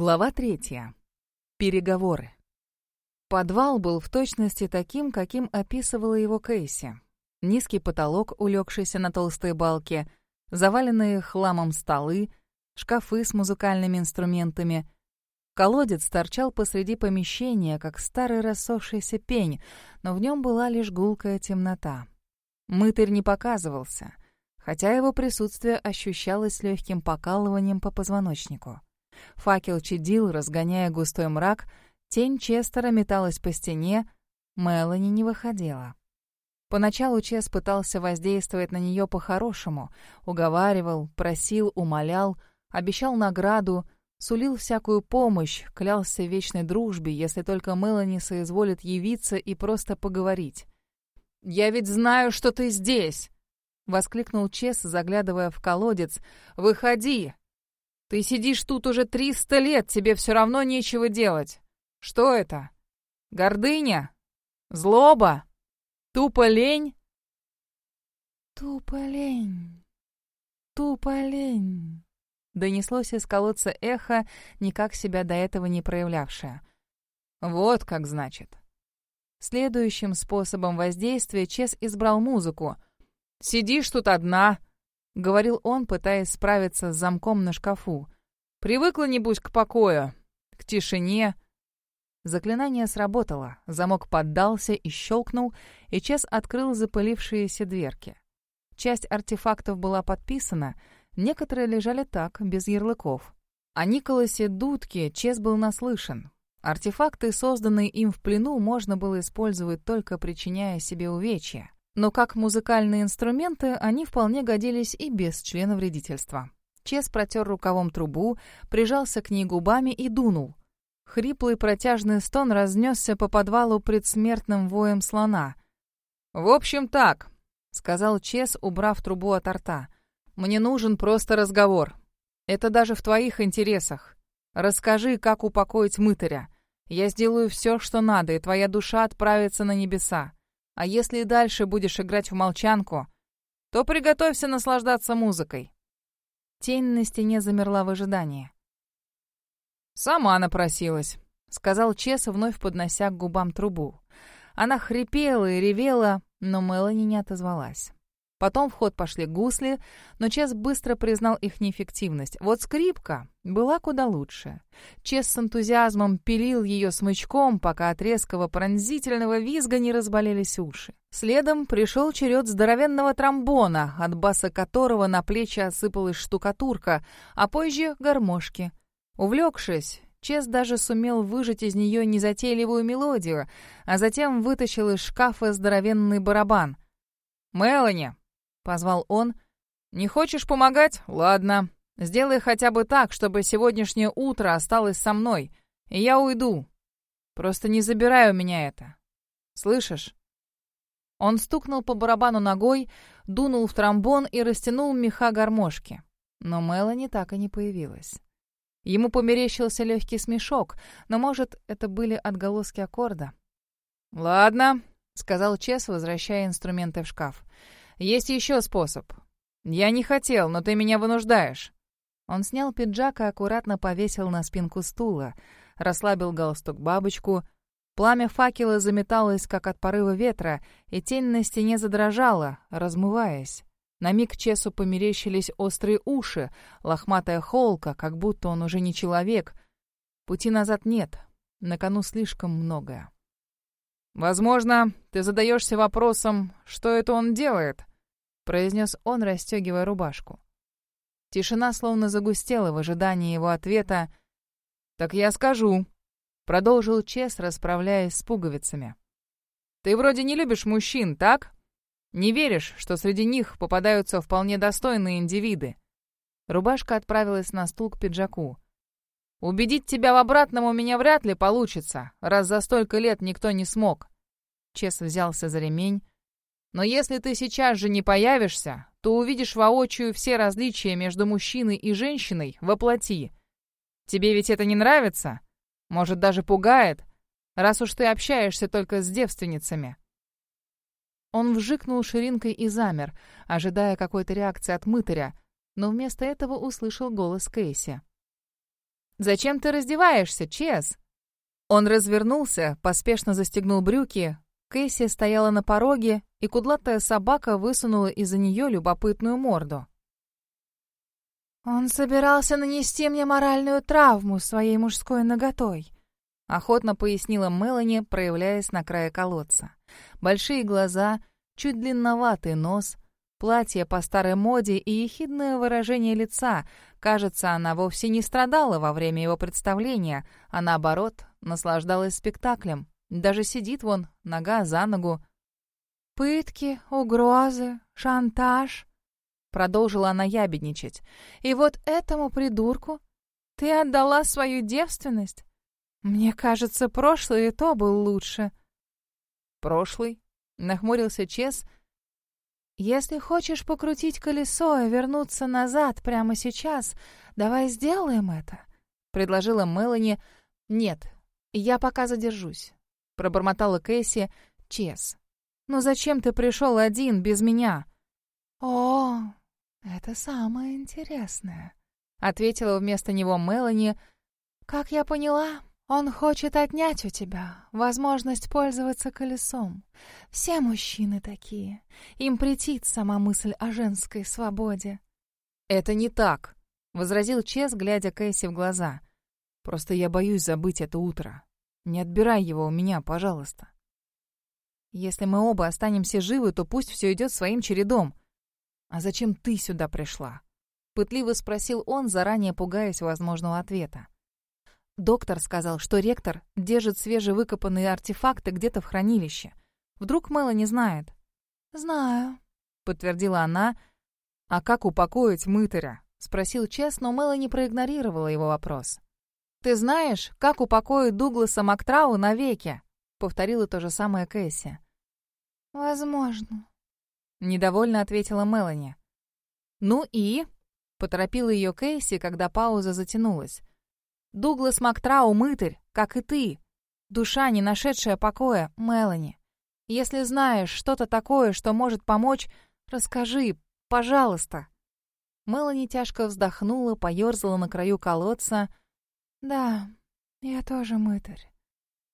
Глава третья. Переговоры. Подвал был в точности таким, каким описывала его Кейси. Низкий потолок, улегшийся на толстые балки, заваленные хламом столы, шкафы с музыкальными инструментами. Колодец торчал посреди помещения, как старый рассохшийся пень, но в нем была лишь гулкая темнота. Мытарь не показывался, хотя его присутствие ощущалось легким покалыванием по позвоночнику. Факел чадил, разгоняя густой мрак, тень Честера металась по стене, Мелани не выходила. Поначалу Чес пытался воздействовать на нее по-хорошему, уговаривал, просил, умолял, обещал награду, сулил всякую помощь, клялся вечной дружбе, если только Мелани соизволит явиться и просто поговорить. «Я ведь знаю, что ты здесь!» — воскликнул Чес, заглядывая в колодец. «Выходи! Ты сидишь тут уже триста лет, тебе все равно нечего делать. Что это? Гордыня? Злоба? Тупо лень?» «Тупо лень, тупо лень», — донеслось из колодца эхо, никак себя до этого не проявлявшее. «Вот как значит». Следующим способом воздействия Чес избрал музыку. «Сидишь тут одна», — говорил он, пытаясь справиться с замком на шкафу. «Привыкла, небось, к покою, к тишине». Заклинание сработало, замок поддался и щелкнул, и Чес открыл запылившиеся дверки. Часть артефактов была подписана, некоторые лежали так, без ярлыков. О Николасе Дудке Чес был наслышан. Артефакты, созданные им в плену, можно было использовать только причиняя себе увечья. Но как музыкальные инструменты они вполне годились и без члена вредительства. Чес протер рукавом трубу, прижался к ней губами и дунул. Хриплый протяжный стон разнесся по подвалу предсмертным воем слона. «В общем, так», — сказал Чес, убрав трубу от рта. «Мне нужен просто разговор. Это даже в твоих интересах. Расскажи, как упокоить мытаря. Я сделаю все, что надо, и твоя душа отправится на небеса. А если и дальше будешь играть в молчанку, то приготовься наслаждаться музыкой». Тень на стене замерла в ожидании. «Сама напросилась», — сказал Чес, вновь поднося к губам трубу. Она хрипела и ревела, но Мелани не отозвалась. Потом в ход пошли гусли, но Чес быстро признал их неэффективность. Вот скрипка была куда лучше. Чес с энтузиазмом пилил ее смычком, пока от резкого пронзительного визга не разболелись уши. Следом пришел черед здоровенного тромбона, от баса которого на плечи осыпалась штукатурка, а позже — гармошки. Увлекшись, Чес даже сумел выжать из нее незатейливую мелодию, а затем вытащил из шкафа здоровенный барабан. «Мелани!» Позвал он. «Не хочешь помогать? Ладно. Сделай хотя бы так, чтобы сегодняшнее утро осталось со мной, и я уйду. Просто не забирай у меня это. Слышишь?» Он стукнул по барабану ногой, дунул в тромбон и растянул меха гармошки. Но Мелани так и не появилась. Ему померещился легкий смешок, но, может, это были отголоски аккорда. «Ладно», — сказал Чес, возвращая инструменты в шкаф. Есть еще способ. Я не хотел, но ты меня вынуждаешь». Он снял пиджак и аккуратно повесил на спинку стула, расслабил галстук бабочку. Пламя факела заметалось, как от порыва ветра, и тень на стене задрожала, размываясь. На миг Чесу померещились острые уши, лохматая холка, как будто он уже не человек. Пути назад нет, на кону слишком многое. «Возможно, ты задаешься вопросом, что это он делает?» Произнес он, расстегивая рубашку. Тишина словно загустела в ожидании его ответа. «Так я скажу», — продолжил Чес, расправляясь с пуговицами. «Ты вроде не любишь мужчин, так? Не веришь, что среди них попадаются вполне достойные индивиды?» Рубашка отправилась на стул к пиджаку. «Убедить тебя в обратном у меня вряд ли получится, раз за столько лет никто не смог». Чес взялся за ремень, но если ты сейчас же не появишься, то увидишь воочию все различия между мужчиной и женщиной во плоти. Тебе ведь это не нравится? Может, даже пугает, раз уж ты общаешься только с девственницами?» Он вжикнул ширинкой и замер, ожидая какой-то реакции от мытаря, но вместо этого услышал голос Кейси. «Зачем ты раздеваешься, Чес?» Он развернулся, поспешно застегнул брюки. Кэсси стояла на пороге, и кудлатая собака высунула из-за нее любопытную морду. «Он собирался нанести мне моральную травму своей мужской наготой», — охотно пояснила Мелани, проявляясь на крае колодца. Большие глаза, чуть длинноватый нос, платье по старой моде и ехидное выражение лица. Кажется, она вовсе не страдала во время его представления, а наоборот, наслаждалась спектаклем. Даже сидит вон, нога за ногу. «Пытки, угрозы, шантаж», — продолжила она ябедничать. «И вот этому придурку ты отдала свою девственность? Мне кажется, прошлый и то был лучше». «Прошлый?» — нахмурился Чес. «Если хочешь покрутить колесо и вернуться назад прямо сейчас, давай сделаем это», — предложила Мелани. «Нет, я пока задержусь», — пробормотала Кэсси. «Чес, ну зачем ты пришел один, без меня?» «О, это самое интересное», — ответила вместо него Мелани. «Как я поняла, он хочет отнять у тебя возможность пользоваться колесом. Все мужчины такие. Им претит сама мысль о женской свободе». «Это не так», — возразил Чес, глядя Кэсси в глаза. «Просто я боюсь забыть это утро. Не отбирай его у меня, пожалуйста». «Если мы оба останемся живы, то пусть все идет своим чередом», «А зачем ты сюда пришла?» Пытливо спросил он, заранее пугаясь возможного ответа. Доктор сказал, что ректор держит свежевыкопанные артефакты где-то в хранилище. Вдруг Мэла не знает. «Знаю», — подтвердила она. «А как упокоить мытаря?» — спросил Чес, но Мэла не проигнорировала его вопрос. «Ты знаешь, как упокоить Дугласа Мактрау навеки?» — повторила то же самое Кэсси. «Возможно», Недовольно ответила Мелани. «Ну и?» — поторопила ее Кейси, когда пауза затянулась. «Дуглас Мактрау мытарь, как и ты. Душа, не нашедшая покоя, Мелани. Если знаешь что-то такое, что может помочь, расскажи, пожалуйста». Мелани тяжко вздохнула, поерзала на краю колодца. «Да, я тоже мытарь.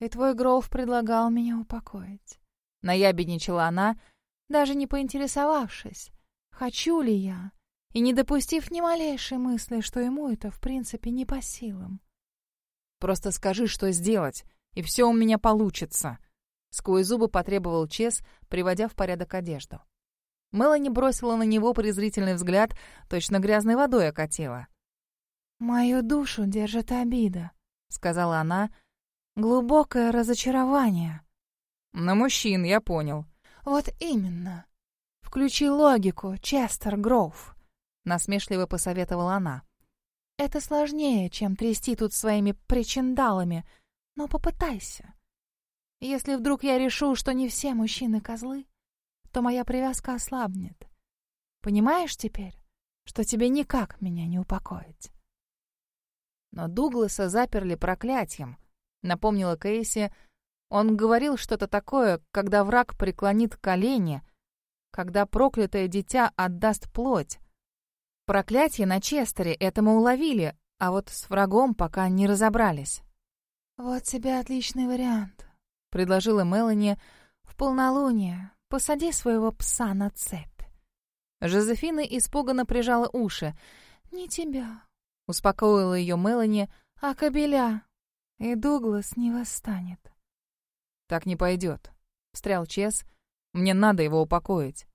И твой Гроув предлагал меня упокоить». Наябедничала она, — даже не поинтересовавшись, хочу ли я, и не допустив ни малейшей мысли, что ему это в принципе не по силам. «Просто скажи, что сделать, и все у меня получится», — сквозь зубы потребовал Чес, приводя в порядок одежду. Мелани бросила на него презрительный взгляд, точно грязной водой окатила. «Мою душу держит обида», — сказала она, — «глубокое разочарование». «На мужчин, я понял», «Вот именно. Включи логику, Честер Гроув», — насмешливо посоветовала она. «Это сложнее, чем трясти тут своими причиндалами, но попытайся. Если вдруг я решу, что не все мужчины козлы, то моя привязка ослабнет. Понимаешь теперь, что тебе никак меня не упокоить?» Но Дугласа заперли проклятием, напомнила Кейси, — он говорил что-то такое, когда враг преклонит колени, когда проклятое дитя отдаст плоть. Проклятие на Честере это мы уловили, а вот с врагом пока не разобрались. «Вот тебе отличный вариант», — предложила Мелани. «В полнолуние посади своего пса на цепь». Жозефина испуганно прижала уши. «Не тебя», — успокоила ее Мелани, — «а кобеля, и Дуглас не восстанет». «Так не пойдет», — встрял Чес. «Мне надо его упокоить».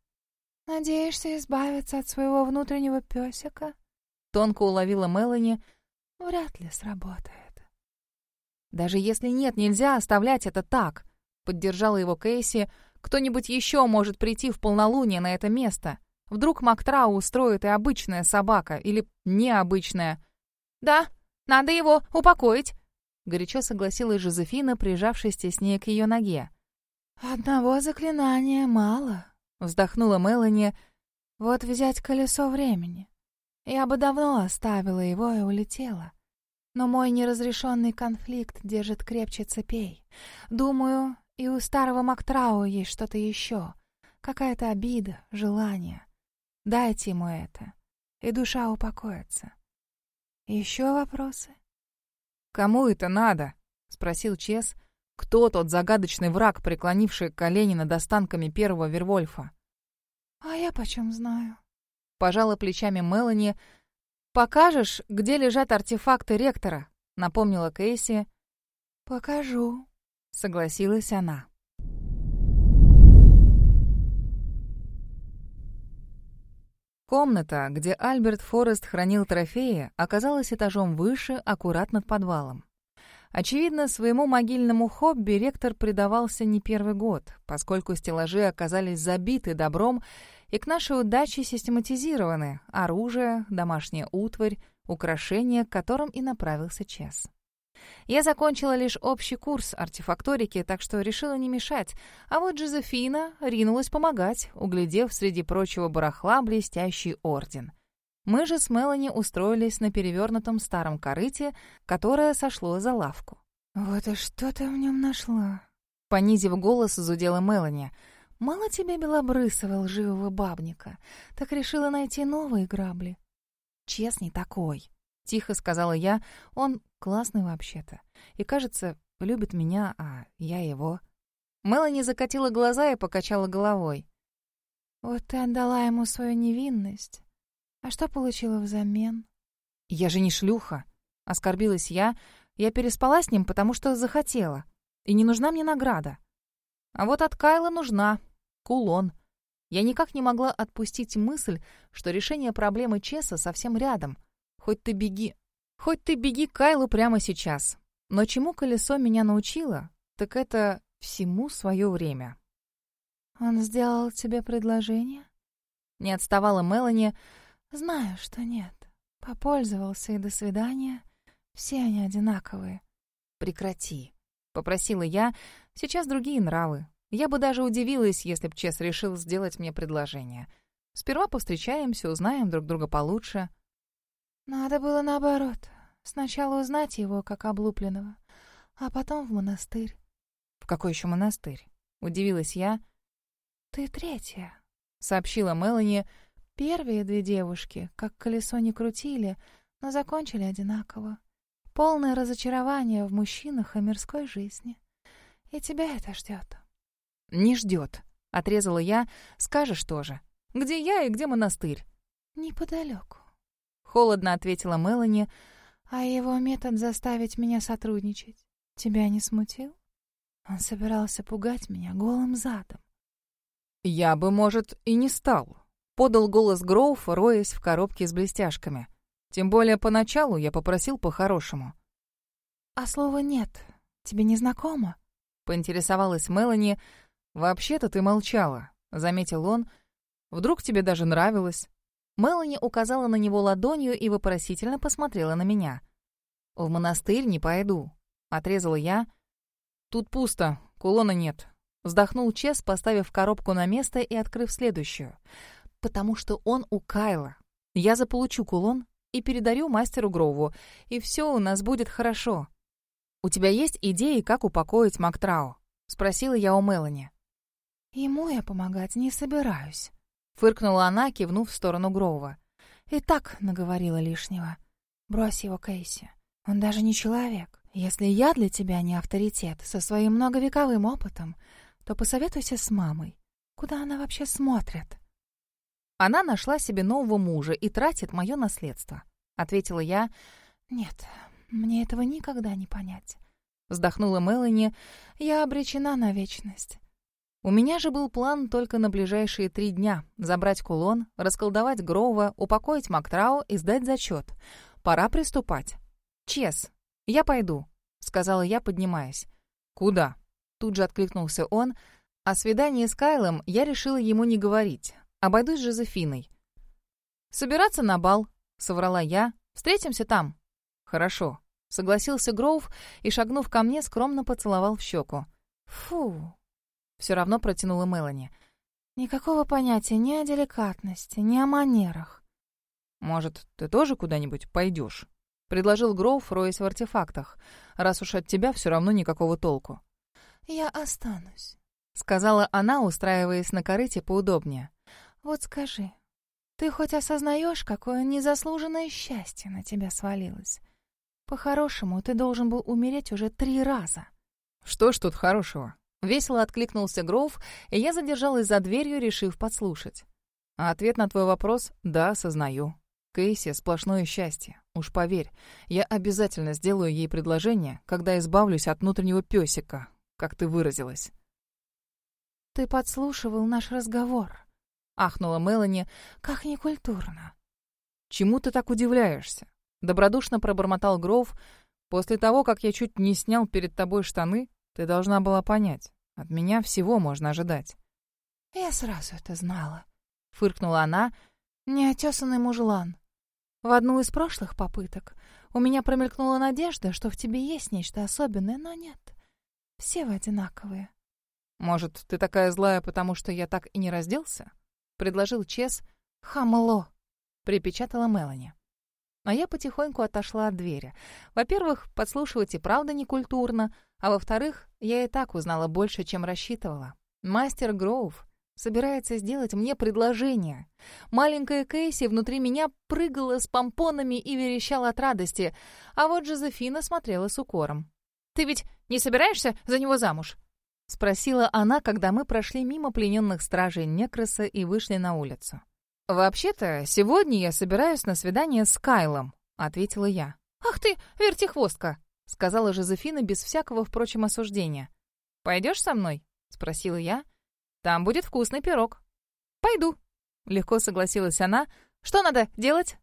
«Надеешься избавиться от своего внутреннего песика?» Тонко уловила Мелани. «Вряд ли сработает». «Даже если нет, нельзя оставлять это так», — поддержала его Кейси. «Кто-нибудь еще может прийти в полнолуние на это место. Вдруг Мактрау устроит и обычная собака, или необычная». «Да, надо его упокоить», горячо согласилась Жозефина, прижавшись теснее к ее ноге. «Одного заклинания мало», — вздохнула Мелани. «Вот взять колесо времени. Я бы давно оставила его и улетела. Но мой неразрешенный конфликт держит крепче цепей. Думаю, и у старого Мактрау есть что-то еще. Какая-то обида, желание. Дайте ему это, и душа упокоится. Еще вопросы?» «Кому это надо?» — спросил Чес. «Кто тот загадочный враг, преклонивший колени над останками первого Вервольфа?» «А я почем знаю?» Пожала плечами Мелани. «Покажешь, где лежат артефакты ректора?» — напомнила Кейси. «Покажу», — согласилась она. Комната, где Альберт Форест хранил трофеи, оказалась этажом выше, аккурат над подвалом. Очевидно, своему могильному хобби ректор предавался не первый год, поскольку стеллажи оказались забиты добром и к нашей удаче систематизированы оружие, домашняя утварь, украшения, к которым и направился Чес. Я закончила лишь общий курс артефакторики, так что решила не мешать, а вот Джозефина ринулась помогать, углядев среди прочего барахла блестящий орден. Мы же с Мелани устроились на перевернутом старом корыте, которое сошло за лавку. «Вот и что ты в нем нашла?» Понизив голос, зудела Мелани. «Мало тебе белобрысого лживого бабника, так решила найти новые грабли». «Честный такой», — тихо сказала я. «Он Классный вообще-то. И, кажется, любит меня, а я его. Мелани закатила глаза и покачала головой. «Вот ты отдала ему свою невинность. А что получила взамен?» «Я же не шлюха», — оскорбилась я. «Я переспала с ним, потому что захотела. И не нужна мне награда. А вот от Кайла нужна. Кулон. Я никак не могла отпустить мысль, что решение проблемы Чеса совсем рядом. Хоть ты беги, Хоть ты беги к Кайлу прямо сейчас. Но чему колесо меня научило, так это всему свое время. «Он сделал тебе предложение?» Не отставала Мелани. «Знаю, что нет. Попользовался и до свидания. Все они одинаковые». «Прекрати», — попросила я. «Сейчас другие нравы. Я бы даже удивилась, если б Чес решил сделать мне предложение. Сперва повстречаемся, узнаем друг друга получше». Надо было наоборот. Сначала узнать его, как облупленного, а потом в монастырь. «В какой еще монастырь?» — удивилась я. «Ты третья», — сообщила Мелани. «Первые две девушки, как колесо не крутили, но закончили одинаково. Полное разочарование в мужчинах и мирской жизни. И тебя это ждет». «Не ждет», — отрезала я. «Скажешь тоже. Где я и где монастырь?» «Неподалеку». Холодно ответила Мелани. А его метод заставить меня сотрудничать тебя не смутил? Он собирался пугать меня голым задом. «Я бы, может, и не стал», — подал голос Гроув, роясь в коробке с блестяшками. «Тем более поначалу я попросил по-хорошему». «А слова «нет» тебе не знакомо?» — поинтересовалась Мелани. «Вообще-то ты молчала», — заметил он. «Вдруг тебе даже нравилось?» Мелани указала на него ладонью и вопросительно посмотрела на меня. «В монастырь не пойду», — отрезала я. «Тут пусто, кулона нет», — вздохнул Чес, поставив коробку на место и открыв следующую. «Потому что он у Кайла. Я заполучу кулон и передарю мастеру Грову, и все у нас будет хорошо». «У тебя есть идеи, как упокоить Мактрау?» — спросила я у Мелани. «Ему я помогать не собираюсь», Фыркнула она, кивнув в сторону Гроува. «И так наговорила лишнего. Брось его, Кейси. Он даже не человек. Если я для тебя не авторитет со своим многовековым опытом, то посоветуйся с мамой. Куда она вообще смотрит?» «Она нашла себе нового мужа и тратит мое наследство», — ответила я. «Нет, мне этого никогда не понять», — вздохнула Мелани. «Я обречена на вечность. У меня же был план только на ближайшие три дня — забрать кулон, расколдовать Грова, упокоить Мактрау и сдать зачет. Пора приступать. «Чес, я пойду», — сказала я, поднимаясь. «Куда?» — тут же откликнулся он. О свидании с Кайлом я решила ему не говорить. Обойдусь с Жозефиной. «Собираться на бал», — соврала я. «Встретимся там». «Хорошо», — согласился Гроув и, шагнув ко мне, скромно поцеловал в щеку. «Фу, все равно протянула Мелани. Никакого понятия ни о деликатности, ни о манерах. Может, ты тоже куда-нибудь пойдешь? предложил Гроув, роясь в артефактах, раз уж от тебя все равно никакого толку. «Я останусь», — сказала она, устраиваясь на корыте поудобнее. «Вот скажи, ты хоть осознаешь, какое незаслуженное счастье на тебя свалилось? По-хорошему, ты должен был умереть уже три раза. Что ж тут хорошего? Весело откликнулся Гроув, и я задержалась за дверью, решив подслушать. А ответ на твой вопрос — да, сознаю. Кейси — сплошное счастье. Уж поверь, я обязательно сделаю ей предложение, когда избавлюсь от внутреннего песика, как ты выразилась. «Ты подслушивал наш разговор», — ахнула Мелани, — «как некультурно». «Чему ты так удивляешься?» — добродушно пробормотал Гроув. «После того, как я чуть не снял перед тобой штаны, ты должна была понять. От меня всего можно ожидать». «Я сразу это знала», — фыркнула она, — «неотесанный мужлан. В одну из прошлых попыток у меня промелькнула надежда, что в тебе есть нечто особенное, но нет. Все вы одинаковые». «Может, ты такая злая, потому что я так и не разделся?» — предложил Чес. «Хамло», — припечатала Мелани. А я потихоньку отошла от двери. Во-первых, подслушивать и правда некультурно, а во-вторых, я и так узнала больше, чем рассчитывала. Мастер Гроув собирается сделать мне предложение. Маленькая Кейси внутри меня прыгала с помпонами и верещала от радости, а вот Жозефина смотрела с укором. «Ты ведь не собираешься за него замуж?» — спросила она, когда мы прошли мимо плененных стражей Некроса и вышли на улицу. «Вообще-то, сегодня я собираюсь на свидание с Кайлом», — ответила я. «Ах ты, вертихвостка!» — сказала Жозефина без всякого, впрочем, осуждения. «Пойдешь со мной?» — спросила я. «Там будет вкусный пирог». «Пойду», — легко согласилась она. «Что надо делать?»